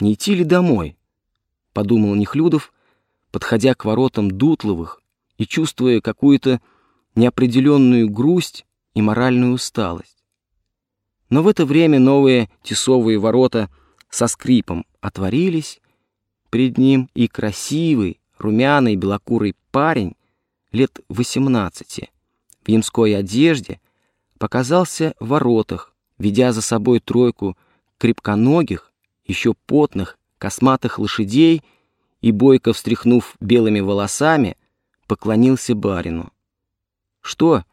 Не идти ли домой? Подумал Нехлюдов, подходя к воротам Дутловых и чувствуя какую-то неопределенную грусть и моральную усталость. Но в это время новые тесовые ворота со скрипом отворились перед ним, и красивый, румяный, белокурый парень лет восемнадцати в ямской одежде показался в воротах, ведя за собой тройку крепконогих, еще потных, косматых лошадей и, бойко встряхнув белыми волосами, поклонился барину. «Что,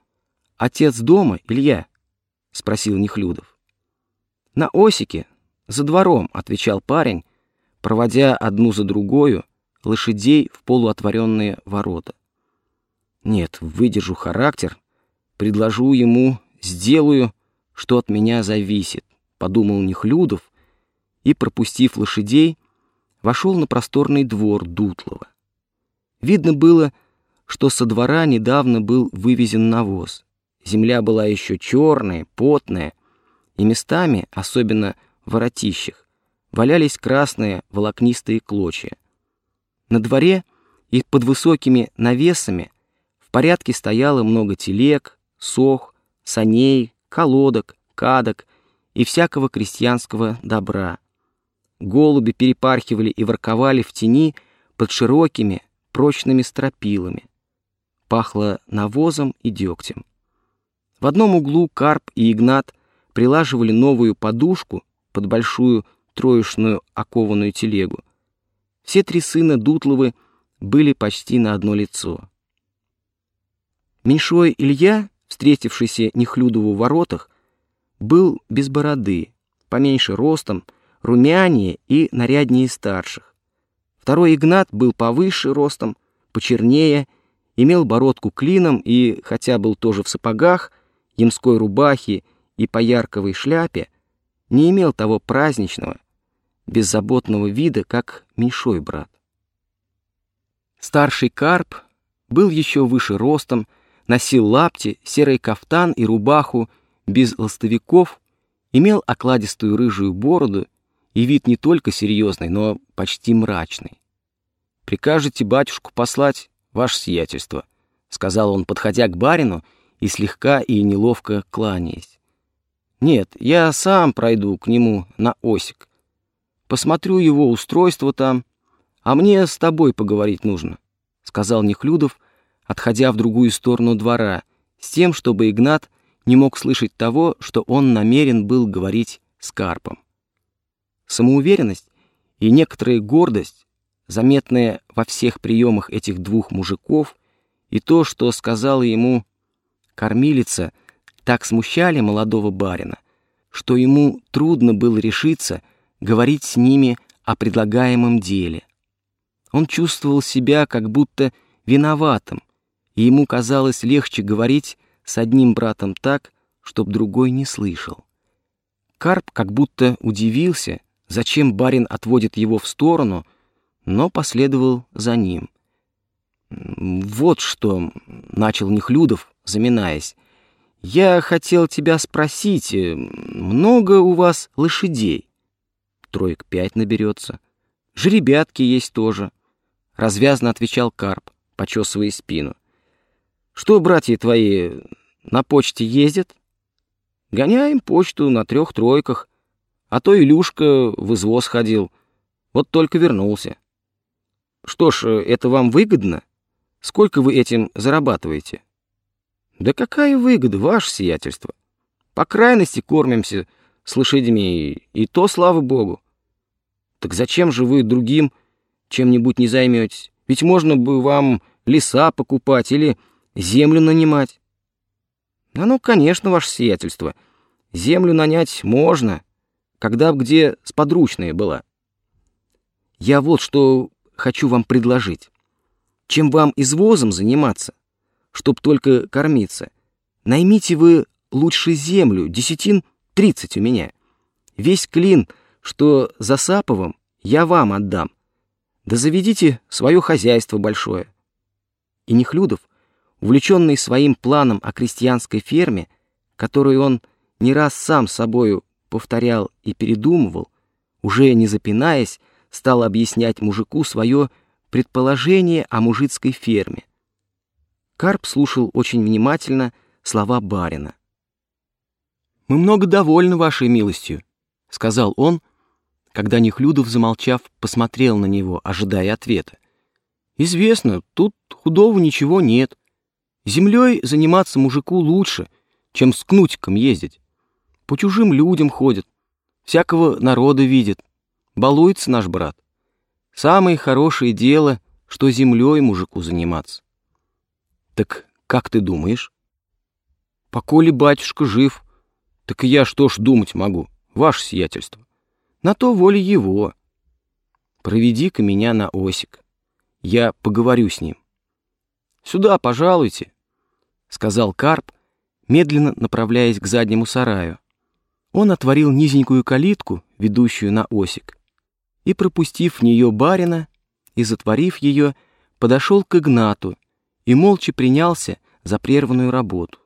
отец дома, Илья?» — спросил Нехлюдов. «На осике, за двором», — отвечал парень, проводя одну за другою лошадей в полуотворенные ворота. «Нет, выдержу характер, предложу ему, сделаю, что от меня зависит», — подумал Нехлюдов и, пропустив лошадей, вошел на просторный двор Дутлова. Видно было, что со двора недавно был вывезен навоз. Земля была еще черная, потная, и местами, особенно в воротищах, валялись красные волокнистые клочья. На дворе и под высокими навесами в порядке стояло много телег, сох, саней, колодок, кадок и всякого крестьянского добра. Голуби перепархивали и ворковали в тени под широкими, прочными стропилами. Пахло навозом и дегтем. В одном углу Карп и Игнат прилаживали новую подушку под большую троечную окованную телегу. Все три сына Дутловы были почти на одно лицо. Меньшой Илья, встретившийся Нехлюдову в воротах, был без бороды, поменьше ростом, румянее и наряднее старших. Второй Игнат был повыше ростом, почернее, имел бородку клином и, хотя был тоже в сапогах, ямской рубахе и поярковой шляпе, не имел того праздничного, беззаботного вида, как меньшой брат. Старший карп был еще выше ростом, носил лапти, серый кафтан и рубаху без ластовиков, имел окладистую рыжую бороду и вид не только серьезный, но почти мрачный. «Прикажете батюшку послать, ваше сиятельство», — сказал он, подходя к барину и слегка и неловко кланяясь. «Нет, я сам пройду к нему на осик. Посмотрю его устройство там, а мне с тобой поговорить нужно», — сказал Нехлюдов, отходя в другую сторону двора, с тем, чтобы Игнат не мог слышать того, что он намерен был говорить с Карпом. Самоуверенность и некоторая гордость, заметные во всех приемах этих двух мужиков, и то, что сказала ему кормилица, так смущали молодого барина, что ему трудно было решиться говорить с ними о предлагаемом деле. Он чувствовал себя как будто виноватым, и ему казалось легче говорить с одним братом так, чтоб другой не слышал. Карп как будто удивился, зачем барин отводит его в сторону, но последовал за ним. «Вот что», — начал Нехлюдов, заминаясь, — «я хотел тебя спросить, э, много у вас лошадей?» «Троек пять наберется. Жеребятки есть тоже», — развязно отвечал Карп, почесывая спину. «Что, братья твои, на почте ездят?» «Гоняем почту на трех-тройках, а то Илюшка в извоз ходил, вот только вернулся». «Что ж, это вам выгодно? Сколько вы этим зарабатываете?» «Да какая выгода, ваше сиятельство? По крайности кормимся с лошадьми, и то, слава богу. Так зачем же вы другим чем-нибудь не займетесь? Ведь можно бы вам леса покупать или землю нанимать. А ну, конечно, ваше сиятельство, землю нанять можно, когда б где сподручная была. Я вот что хочу вам предложить. Чем вам извозом заниматься, чтоб только кормиться, наймите вы лучше землю, десятин тридцать у меня. Весь клин, что за Саповым, я вам отдам. Да заведите свое хозяйство большое. И Нехлюдов, увлеченный своим планом о крестьянской ферме, которую он не раз сам собою повторял и передумывал, уже не запинаясь, стал объяснять мужику свое предположение о мужицкой ферме. Карп слушал очень внимательно слова барина. «Мы много довольны вашей милостью», — сказал он, когда Нехлюдов, замолчав, посмотрел на него, ожидая ответа. «Известно, тут худого ничего нет. Землей заниматься мужику лучше, чем с кнутиком ездить. По чужим людям ходят, всякого народа видит. Балуется наш брат. Самое хорошее дело, что землей мужику заниматься. Так как ты думаешь? Поколи батюшка жив, так и я что ж думать могу, ваше сиятельство. На то воля его. Проведи-ка меня на осик. Я поговорю с ним. Сюда, пожалуйте, — сказал Карп, медленно направляясь к заднему сараю. Он отворил низенькую калитку, ведущую на осик, и, пропустив в нее барина и затворив ее, подошел к Игнату и молча принялся за прерванную работу.